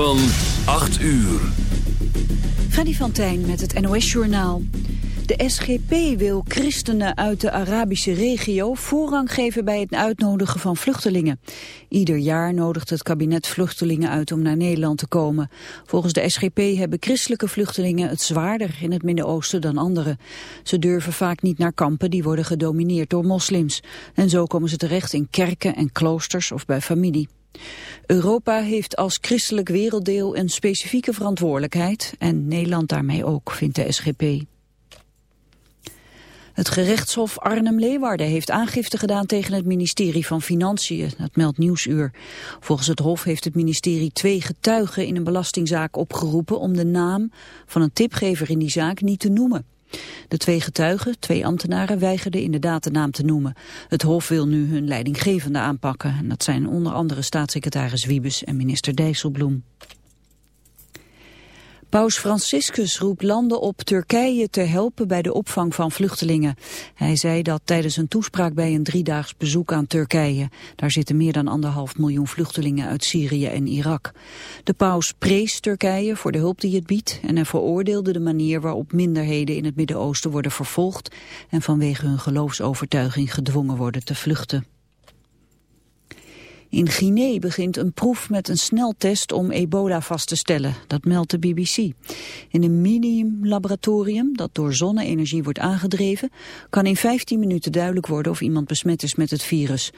Van 8 uur. Freddy van Tijn met het NOS-journaal. De SGP wil christenen uit de Arabische regio voorrang geven bij het uitnodigen van vluchtelingen. Ieder jaar nodigt het kabinet vluchtelingen uit om naar Nederland te komen. Volgens de SGP hebben christelijke vluchtelingen het zwaarder in het Midden-Oosten dan anderen. Ze durven vaak niet naar kampen die worden gedomineerd door moslims. En zo komen ze terecht in kerken en kloosters of bij familie. Europa heeft als christelijk werelddeel een specifieke verantwoordelijkheid en Nederland daarmee ook, vindt de SGP. Het gerechtshof Arnhem-Leeuwarden heeft aangifte gedaan tegen het ministerie van Financiën, dat meldt Nieuwsuur. Volgens het hof heeft het ministerie twee getuigen in een belastingzaak opgeroepen om de naam van een tipgever in die zaak niet te noemen. De twee getuigen, twee ambtenaren, weigerden inderdaad de naam te noemen. Het Hof wil nu hun leidinggevende aanpakken. En dat zijn onder andere staatssecretaris Wiebes en minister Dijsselbloem. Paus Franciscus roept landen op Turkije te helpen bij de opvang van vluchtelingen. Hij zei dat tijdens een toespraak bij een driedaags bezoek aan Turkije. Daar zitten meer dan anderhalf miljoen vluchtelingen uit Syrië en Irak. De paus prees Turkije voor de hulp die het biedt en hij veroordeelde de manier waarop minderheden in het Midden-Oosten worden vervolgd en vanwege hun geloofsovertuiging gedwongen worden te vluchten. In Guinea begint een proef met een sneltest om ebola vast te stellen. Dat meldt de BBC. In een mini-laboratorium dat door zonne-energie wordt aangedreven... kan in 15 minuten duidelijk worden of iemand besmet is met het virus.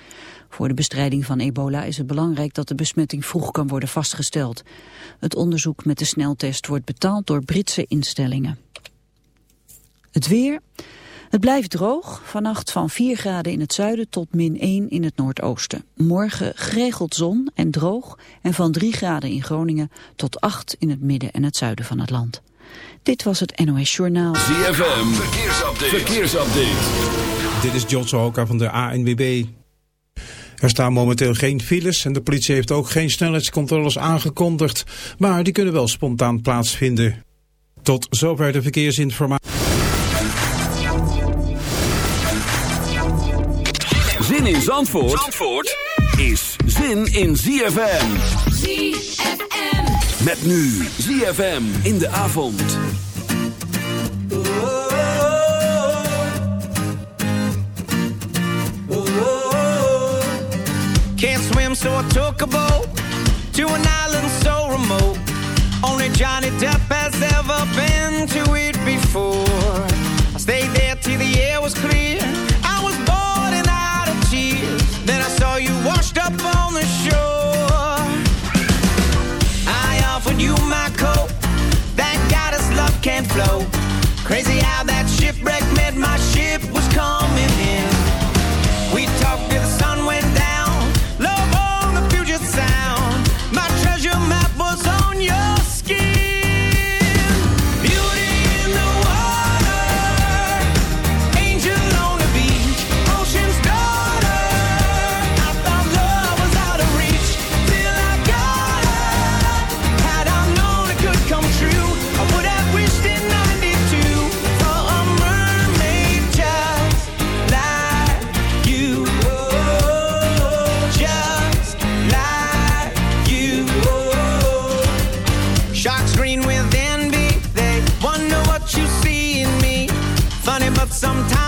Voor de bestrijding van ebola is het belangrijk dat de besmetting vroeg kan worden vastgesteld. Het onderzoek met de sneltest wordt betaald door Britse instellingen. Het weer... Het blijft droog, vannacht van 4 graden in het zuiden tot min 1 in het noordoosten. Morgen geregeld zon en droog en van 3 graden in Groningen tot 8 in het midden en het zuiden van het land. Dit was het NOS Journaal. ZFM, verkeersupdate. verkeersupdate. Dit is John Sohoka van de ANWB. Er staan momenteel geen files en de politie heeft ook geen snelheidscontroles aangekondigd. Maar die kunnen wel spontaan plaatsvinden. Tot zover de verkeersinformatie. Zandvoort, Zandvoort is zin in ZFM. ZFM. Met nu ZFM in de avond. Can't swim, so I took a boat to an island so remote. Only Johnny Depp has ever been to it before. I stayed there till the air was clear. but sometimes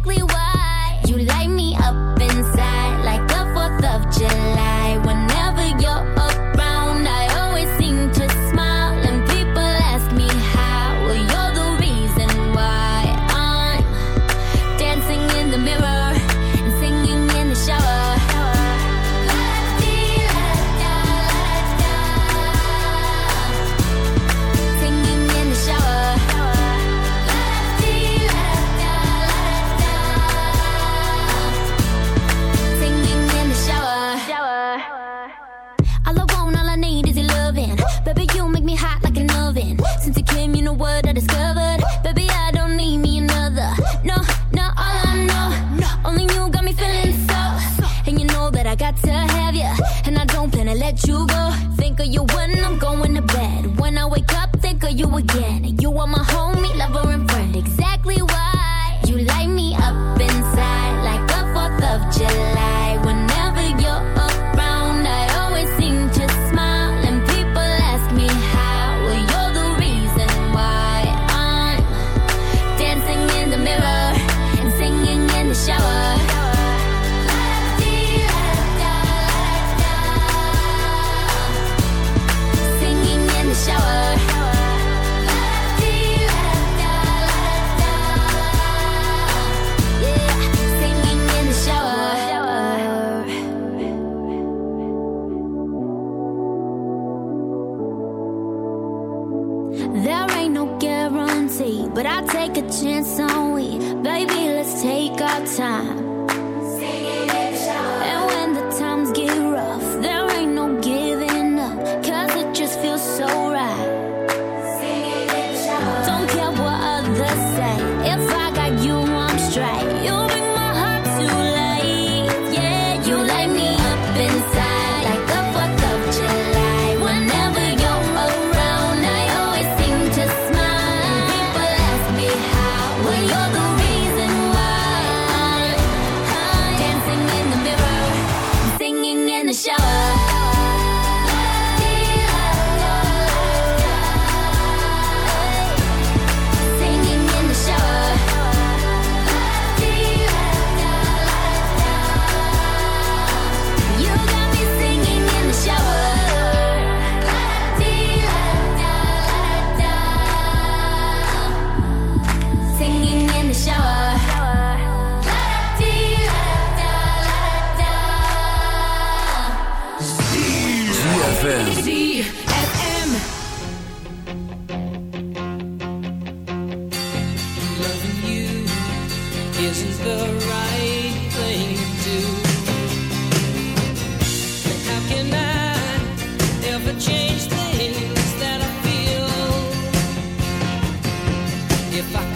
if I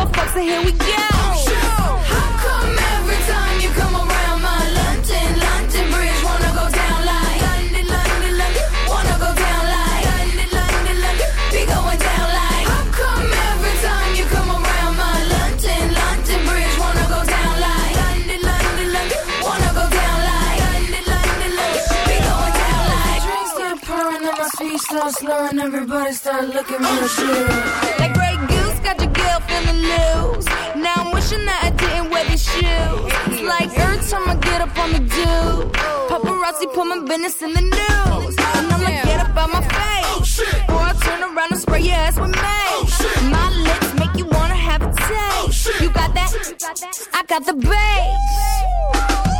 a fuck, so here we go. How come every time you come around my London, London Bridge wanna go down like London, London, wanna go down like London, London, be going down like. How come every time you come around my London, London Bridge wanna go down like London, London, wanna go down like London, London, be going down like. Drinks start pouring and my starts slurring, everybody start looking real shit trying to lose. Now I'm wishing that I didn't wear these shoes. Like every time I get up on the do, paparazzi put my business in the news. And I'ma get up on my face. Or I turn around and spray your ass with mace. My lips make you wanna have a taste. You got that? I got the bass.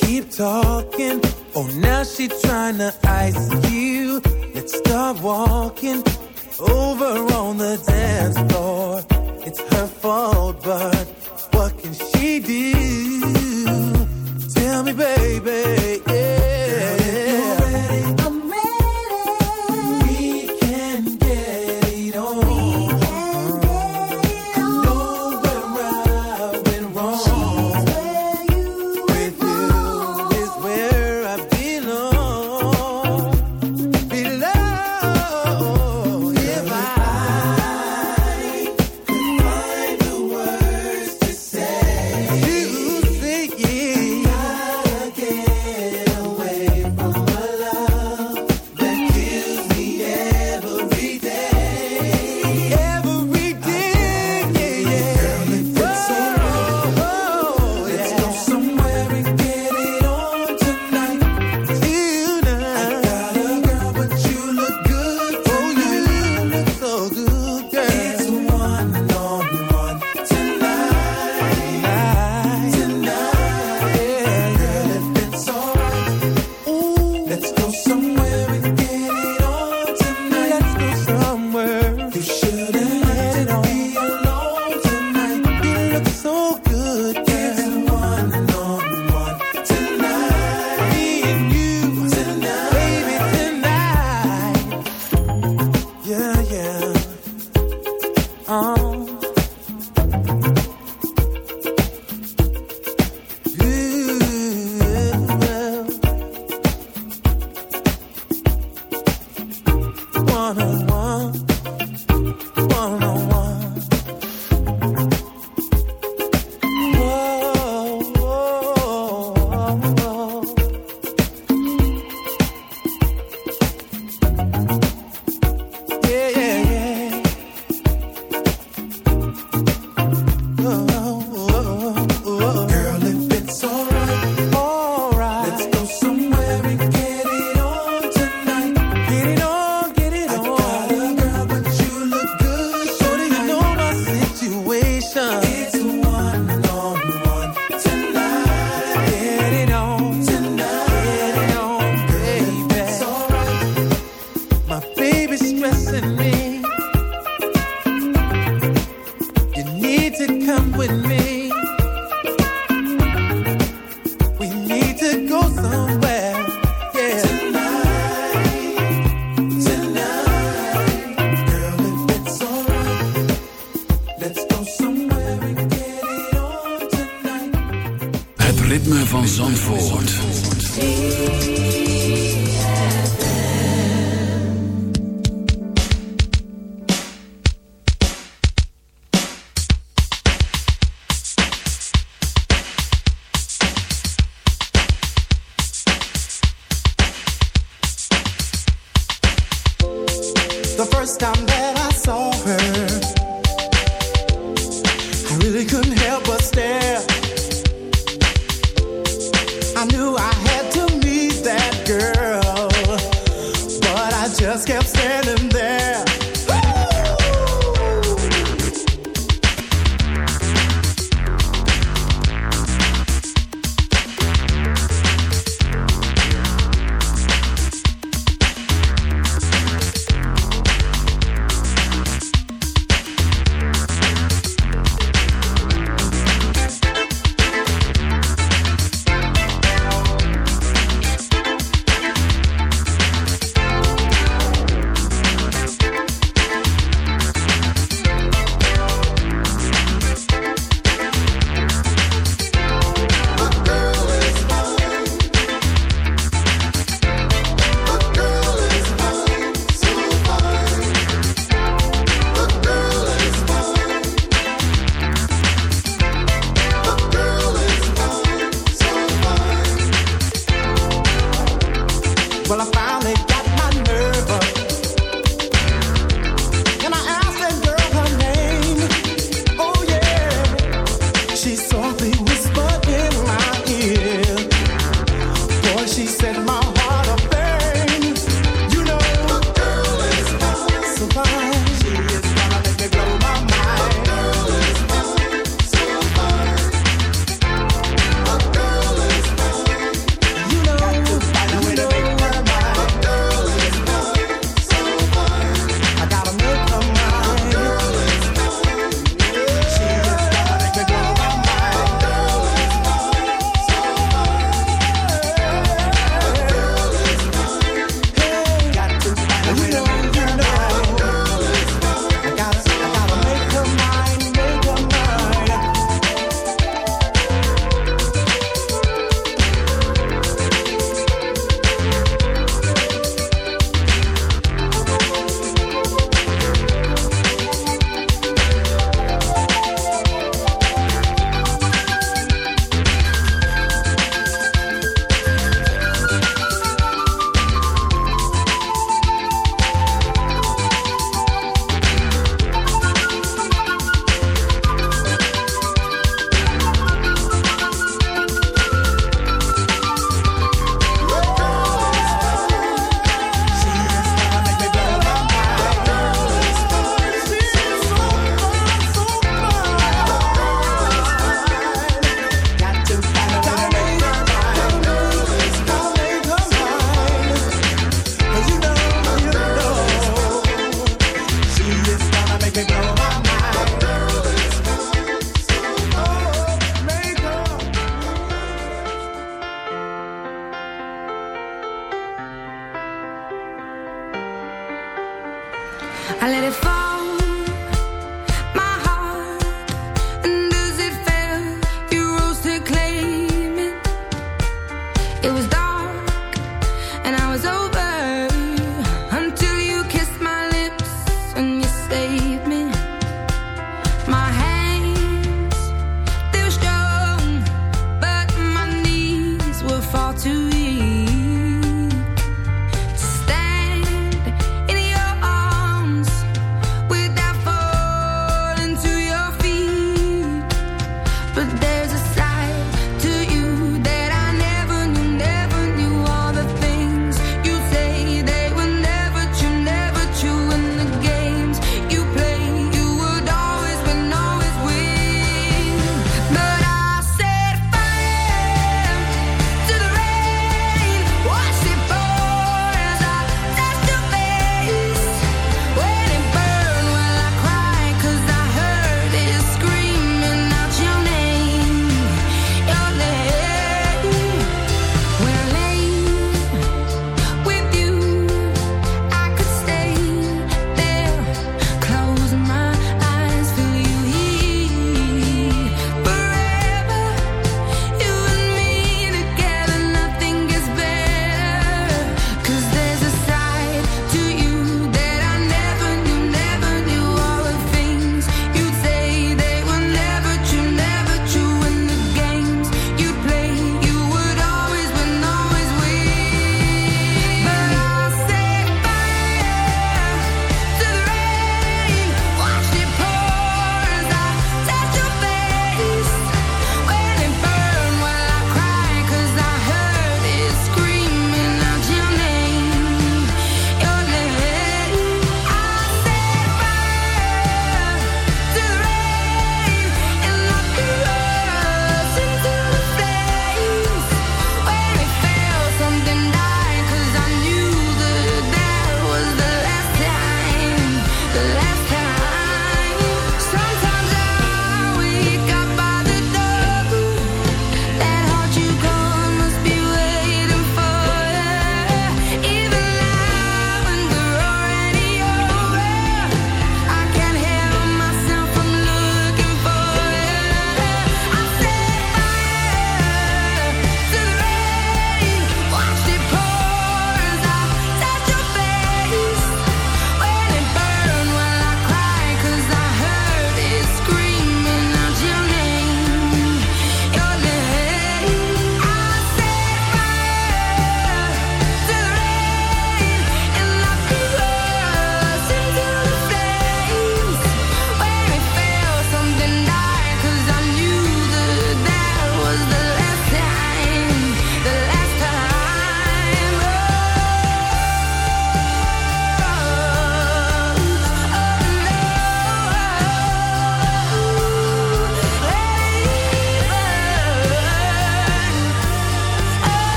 keep talking. Oh, now she tryna ice you. Let's start walking over on the dance floor. It's her fault, but what can she do? Tell me, baby.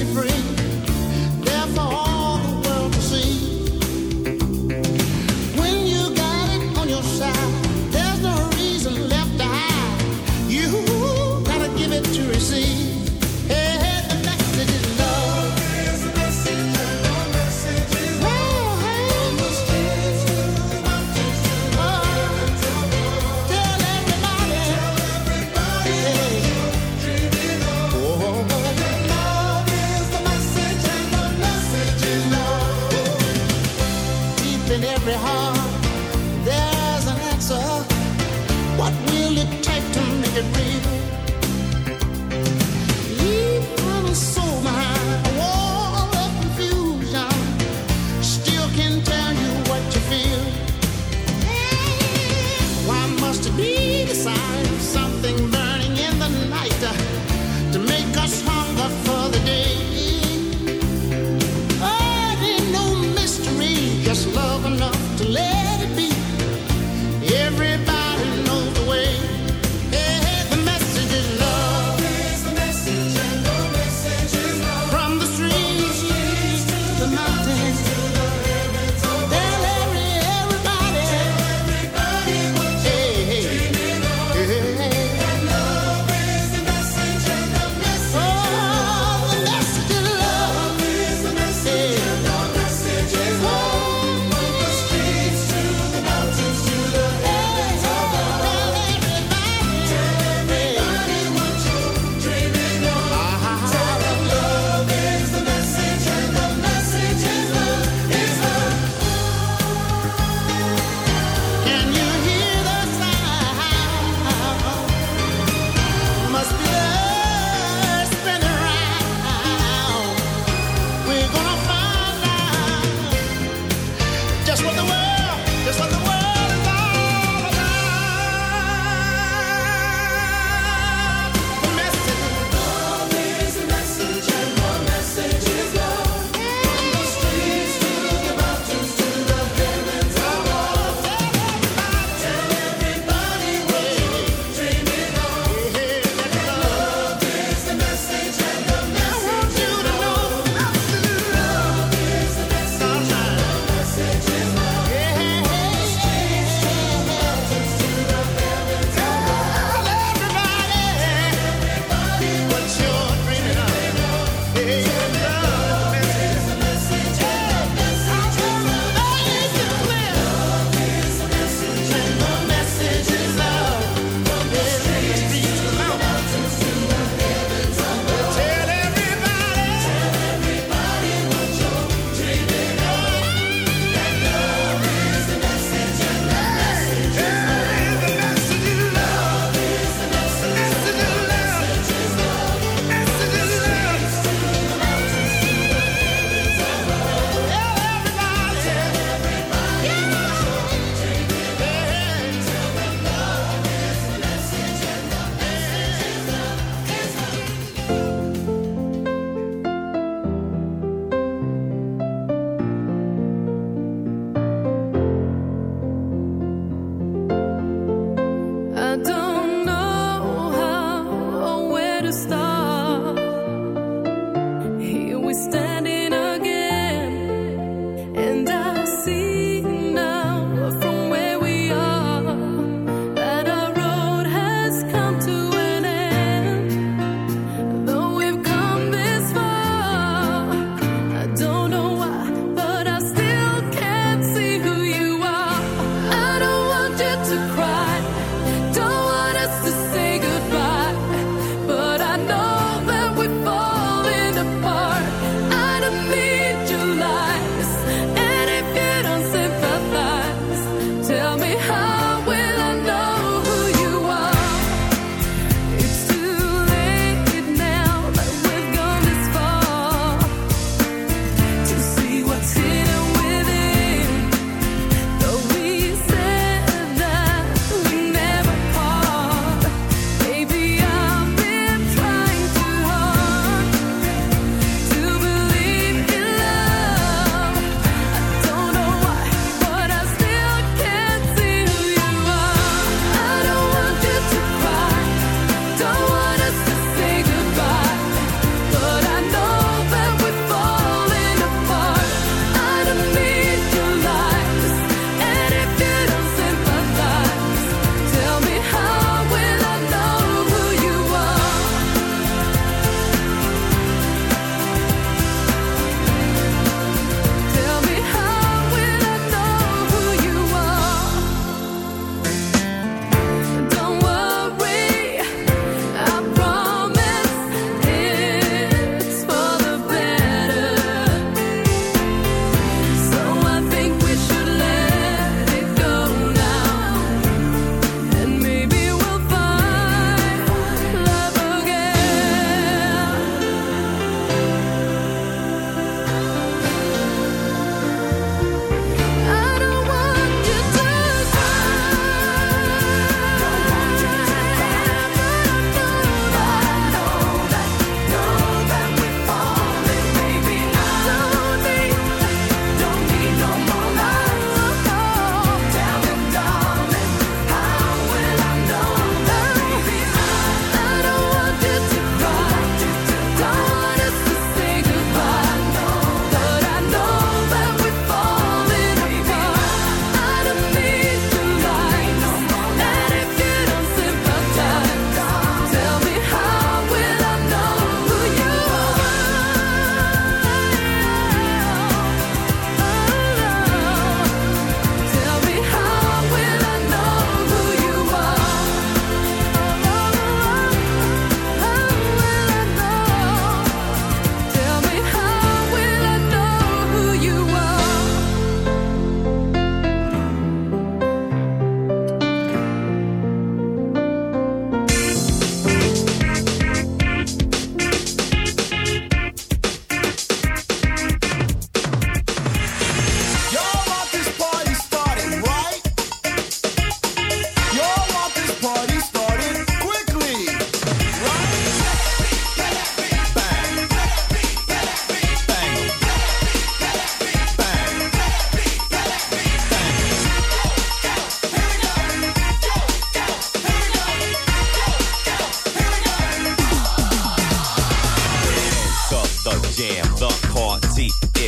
Set you free.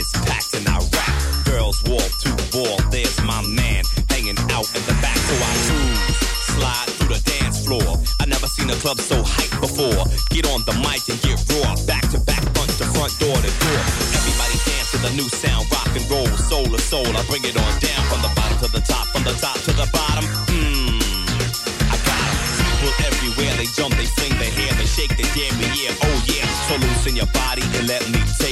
Is packed and I rap. Girls wall to wall, there's my man hanging out in the back. So I cruise, slide through the dance floor. I never seen a club so hyped before. Get on the mic and get raw, back to back, front to front, door to door. Everybody dance to the new sound, rock and roll, soul to soul. I bring it on down from the bottom to the top, from the top to the bottom. Mmm, everywhere, they jump, they fling their hair, they shake their damn yeah, oh yeah. Let me take